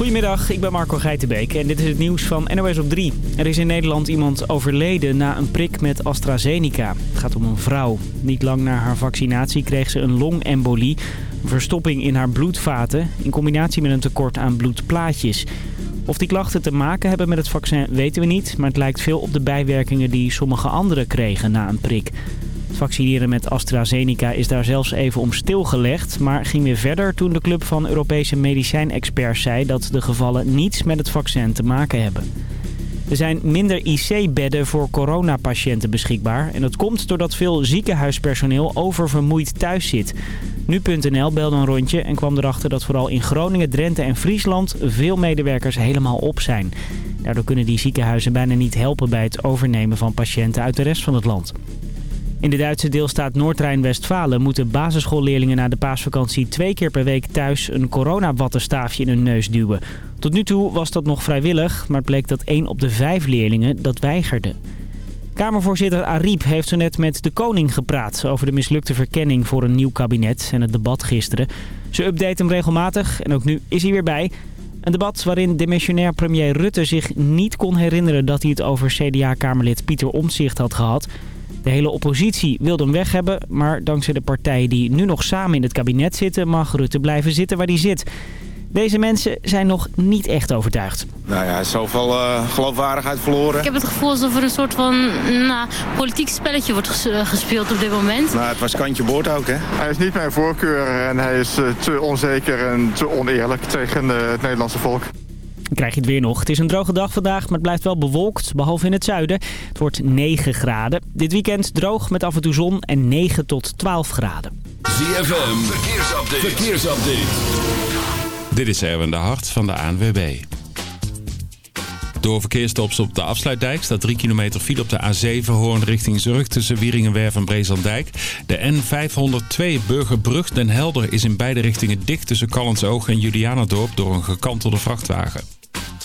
Goedemiddag, ik ben Marco Geitenbeek en dit is het nieuws van NOS op 3. Er is in Nederland iemand overleden na een prik met AstraZeneca. Het gaat om een vrouw. Niet lang na haar vaccinatie kreeg ze een longembolie, een verstopping in haar bloedvaten... in combinatie met een tekort aan bloedplaatjes. Of die klachten te maken hebben met het vaccin weten we niet... maar het lijkt veel op de bijwerkingen die sommige anderen kregen na een prik. Het vaccineren met AstraZeneca is daar zelfs even om stilgelegd... maar ging weer verder toen de club van Europese medicijnexperts zei... dat de gevallen niets met het vaccin te maken hebben. Er zijn minder IC-bedden voor coronapatiënten beschikbaar. En dat komt doordat veel ziekenhuispersoneel oververmoeid thuis zit. Nu.nl belde een rondje en kwam erachter dat vooral in Groningen, Drenthe en Friesland... veel medewerkers helemaal op zijn. Daardoor kunnen die ziekenhuizen bijna niet helpen bij het overnemen van patiënten uit de rest van het land. In de Duitse deelstaat Noord-Rijn-Westfalen moeten basisschoolleerlingen na de paasvakantie twee keer per week thuis een coronawattenstaafje in hun neus duwen. Tot nu toe was dat nog vrijwillig, maar bleek dat één op de vijf leerlingen dat weigerde. Kamervoorzitter Ariep heeft zo net met de koning gepraat over de mislukte verkenning voor een nieuw kabinet en het debat gisteren. Ze update hem regelmatig en ook nu is hij weer bij. Een debat waarin demissionair premier Rutte zich niet kon herinneren dat hij het over CDA-kamerlid Pieter Omtzigt had gehad. De hele oppositie wilde hem weg hebben, maar dankzij de partijen die nu nog samen in het kabinet zitten... mag Rutte blijven zitten waar hij zit. Deze mensen zijn nog niet echt overtuigd. Nou ja, zoveel uh, geloofwaardigheid verloren. Ik heb het gevoel alsof er een soort van nou, politiek spelletje wordt eh, gespeeld op dit moment. Nou, het was kantje boord ook, hè? Hij is niet mijn voorkeur en hij is uh, te onzeker en te oneerlijk tegen het Nederlandse volk. Dan krijg je het weer nog. Het is een droge dag vandaag, maar het blijft wel bewolkt, behalve in het zuiden. Het wordt 9 graden. Dit weekend droog met af en toe zon en 9 tot 12 graden. ZFM, verkeersupdate. verkeersupdate. Dit is Erwin de Hart van de ANWB. Door verkeerstops op de afsluitdijk staat 3 kilometer file op de A7 Hoorn richting Zurich tussen Wieringenwerf en Breeslanddijk. De N502 Burgerbrug Den Helder is in beide richtingen dicht tussen Callantsoog en Julianadorp door een gekantelde vrachtwagen.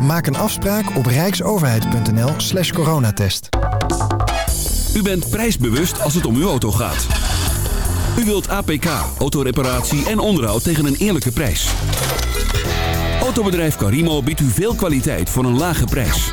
Maak een afspraak op rijksoverheid.nl slash coronatest. U bent prijsbewust als het om uw auto gaat. U wilt APK, autoreparatie en onderhoud tegen een eerlijke prijs. Autobedrijf Carimo biedt u veel kwaliteit voor een lage prijs.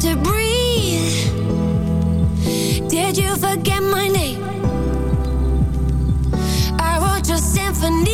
to breathe. Did you forget my name? I wrote your symphony.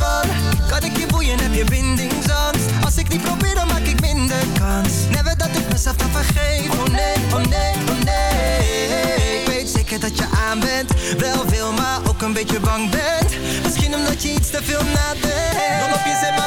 Oh nee, oh nee, oh nee. Ik weet zeker dat je aan bent. Wel veel, maar ook een beetje bang bent. Misschien omdat je iets te veel nadenkt. Pienses, mami,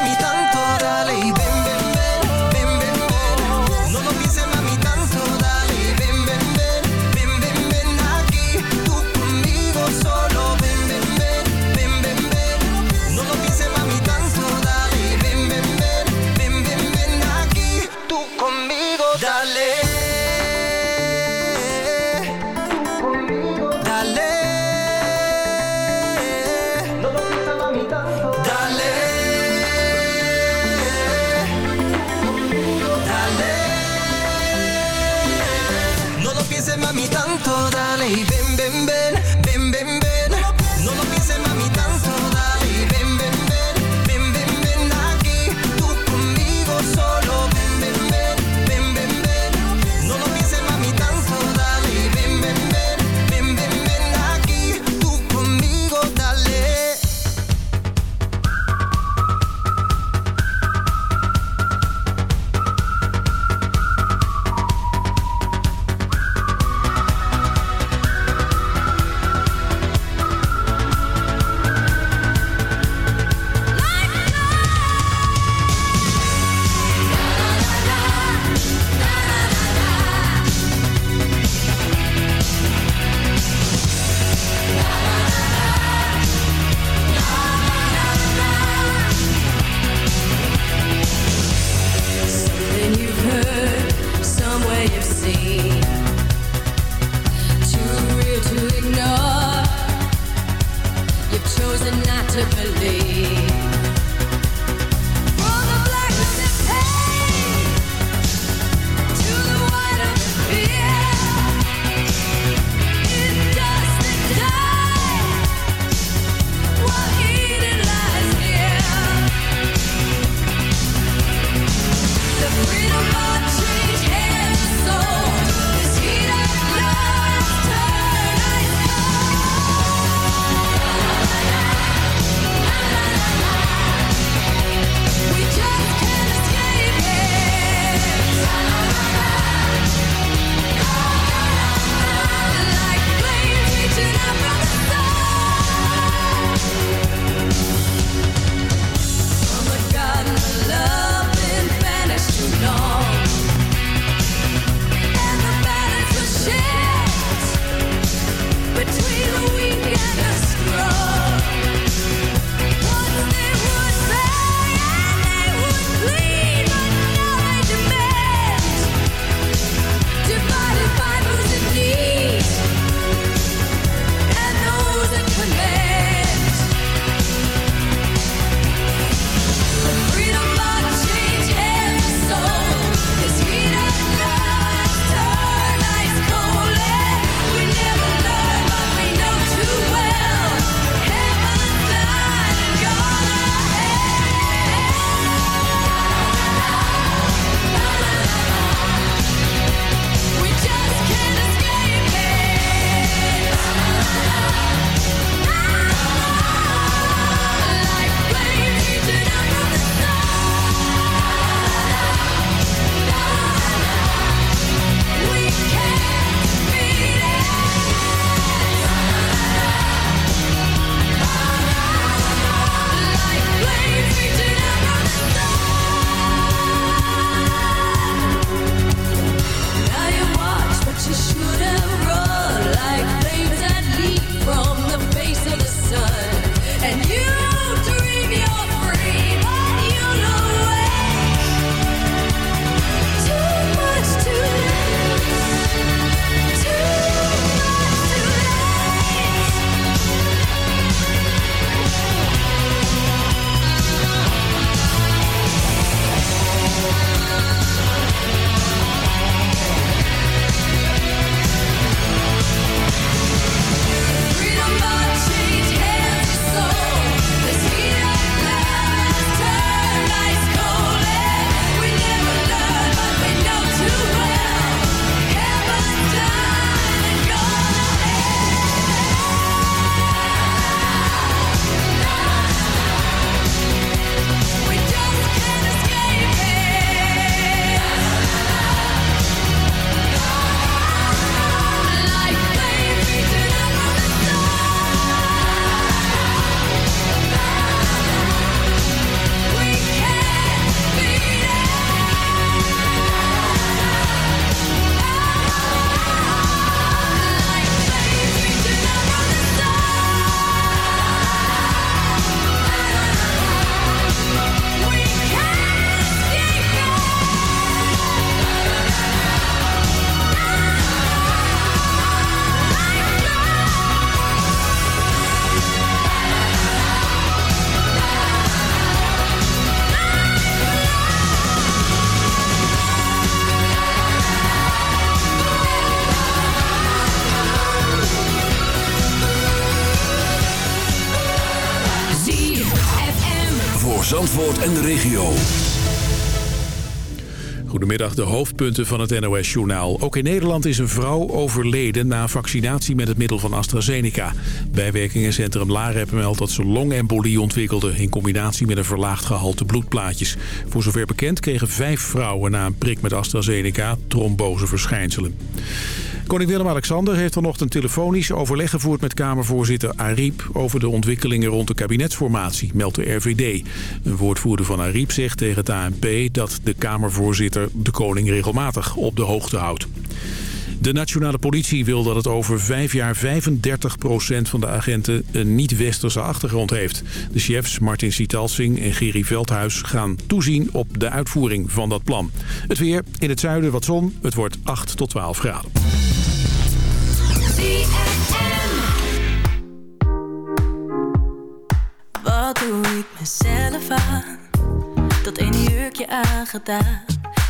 Zandvoort en de regio. Goedemiddag, de hoofdpunten van het NOS-journaal. Ook in Nederland is een vrouw overleden na vaccinatie met het middel van AstraZeneca. Bijwerkingencentrum Lareb meldt dat ze longembolie ontwikkelde... in combinatie met een verlaagd gehalte bloedplaatjes. Voor zover bekend kregen vijf vrouwen na een prik met AstraZeneca tromboseverschijnselen. Koning Willem-Alexander heeft vanochtend telefonisch overleg gevoerd met Kamervoorzitter Ariep... over de ontwikkelingen rond de kabinetsformatie, meldt de RVD. Een woordvoerder van Ariep zegt tegen het ANP dat de Kamervoorzitter de koning regelmatig op de hoogte houdt. De nationale politie wil dat het over vijf jaar 35% van de agenten een niet-westerse achtergrond heeft. De chefs Martin Sitalsing en Gerry Veldhuis gaan toezien op de uitvoering van dat plan. Het weer, in het zuiden wat zon, het wordt 8 tot 12 graden. Wat doe ik mezelf aan? Dat ene jurkje aangedaan.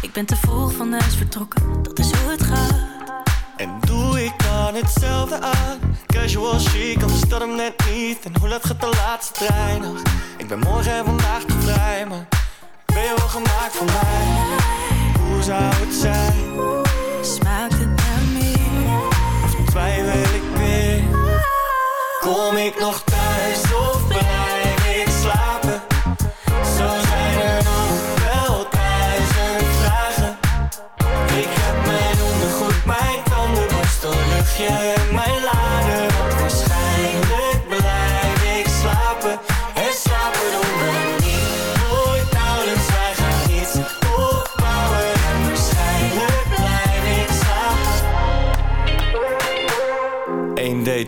Ik ben te vroeg van huis vertrokken, dat is hoe het gaat. En doe ik dan hetzelfde aan? Casual chic, anders dat hem net niet. En hoe laat gaat de laatste trein nog? Ik ben morgen en vandaag te vrij, maar ben je wel gemaakt voor mij? Hoe zou het zijn? Smaakt het naar meer? Of twijfel ik weer? Kom ik nog thuis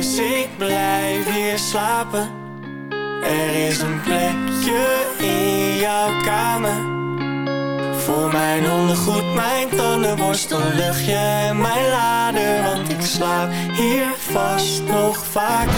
Thuis, ik blijf hier slapen. Er is een plekje in jouw kamer. Voor mijn ondergoed, mijn tandenborstel, luchtje en mijn lader. Want ik slaap hier vast nog vaak.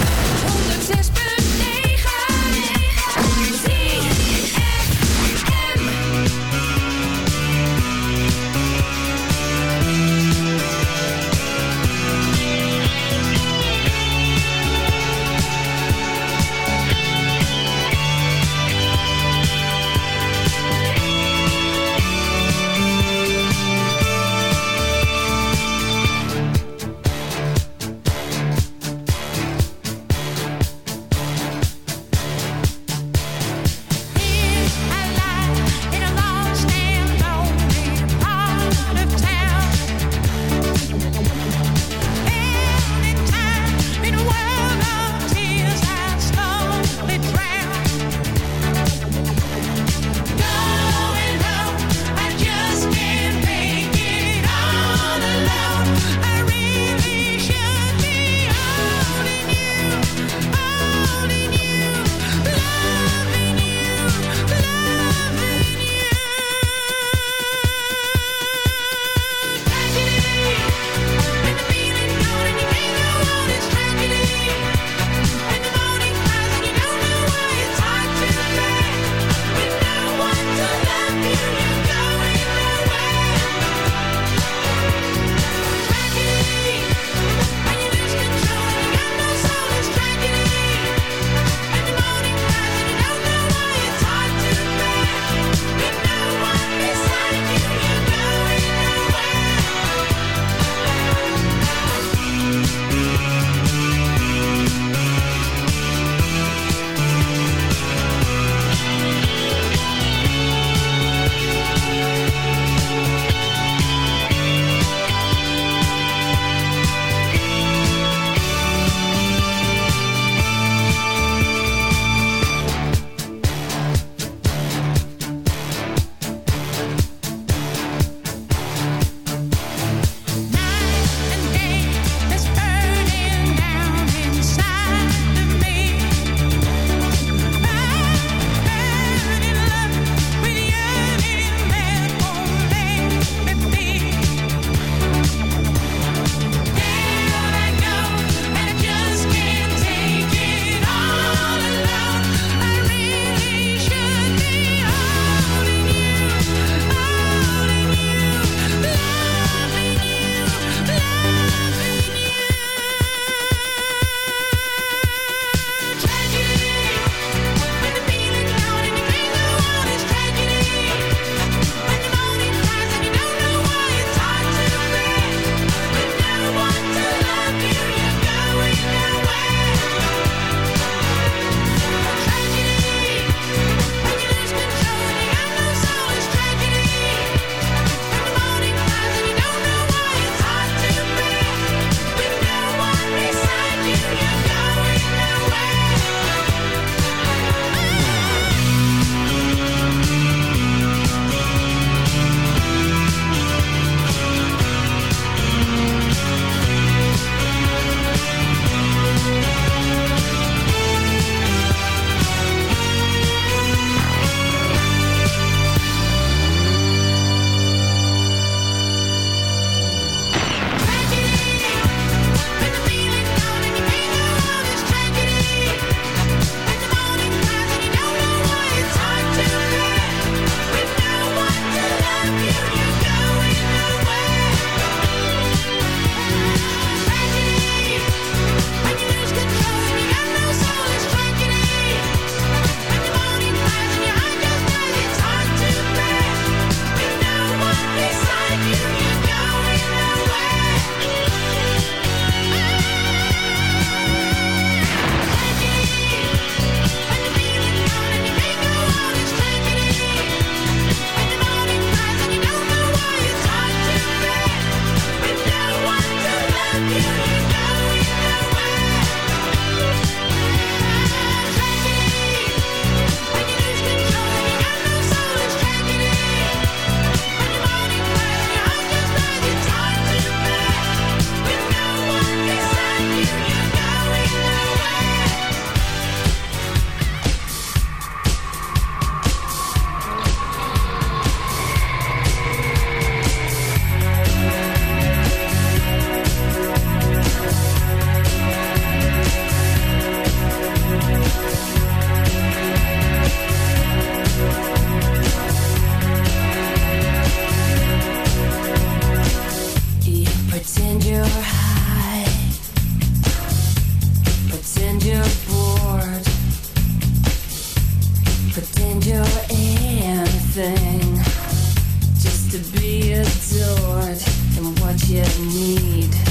Be adored. And what you need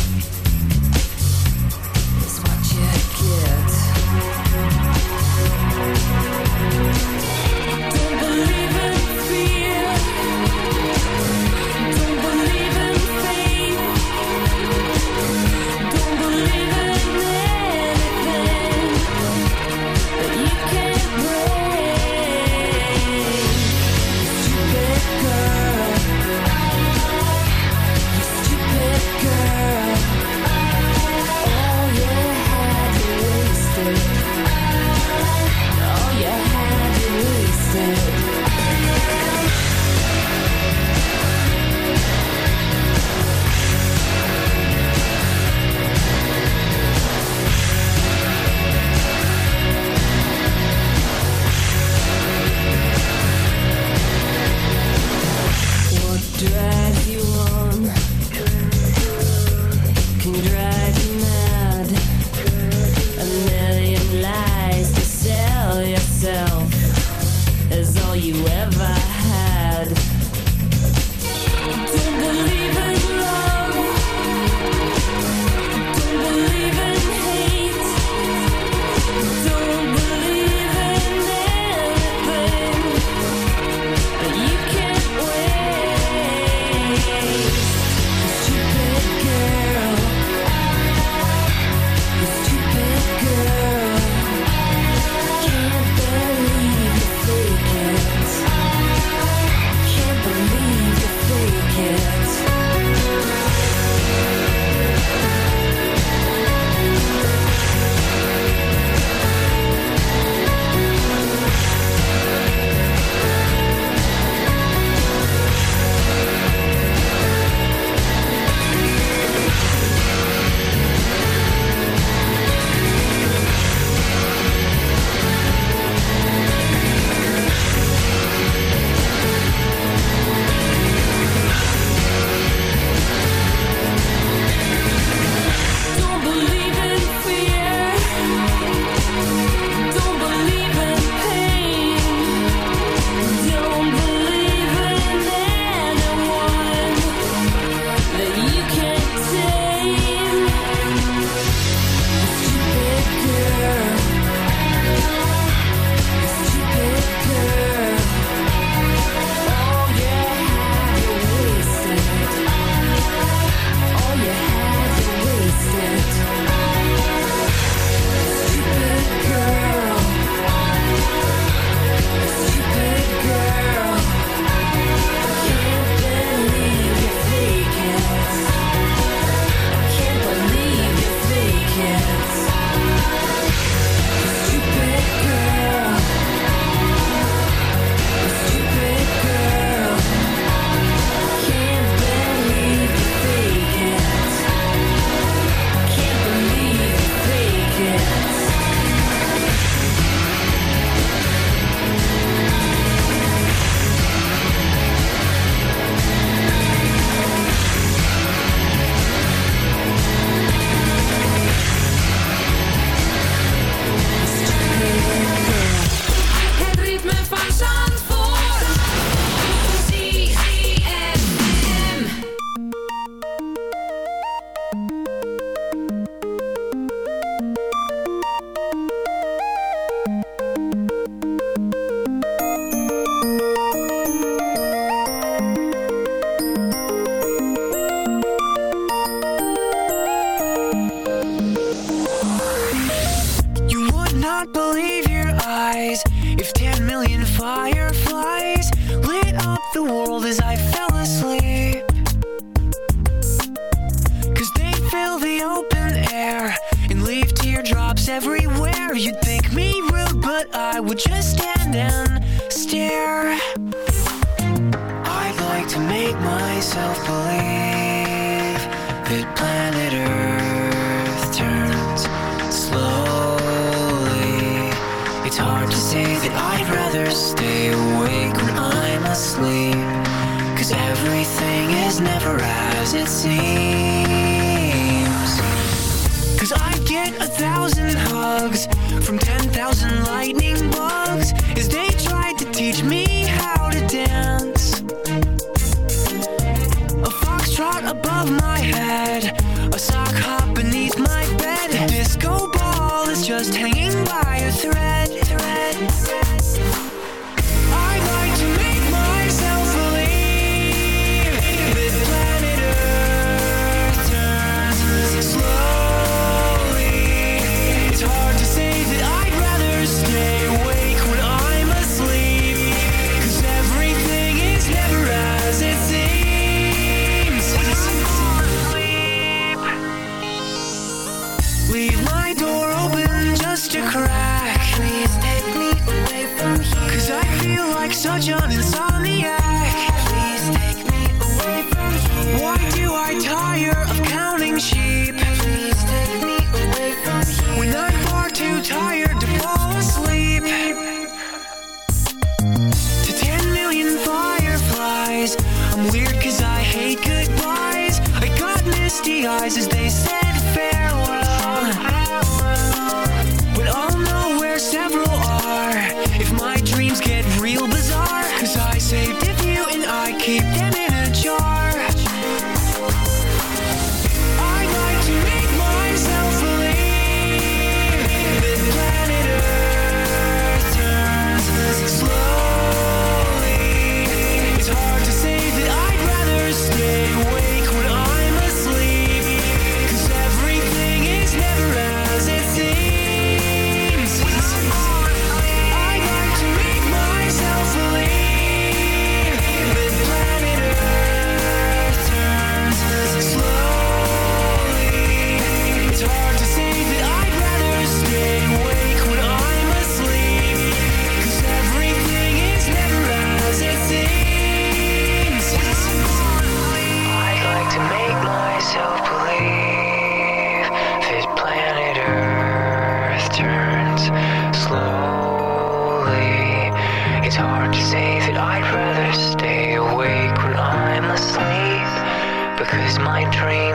eyes as they said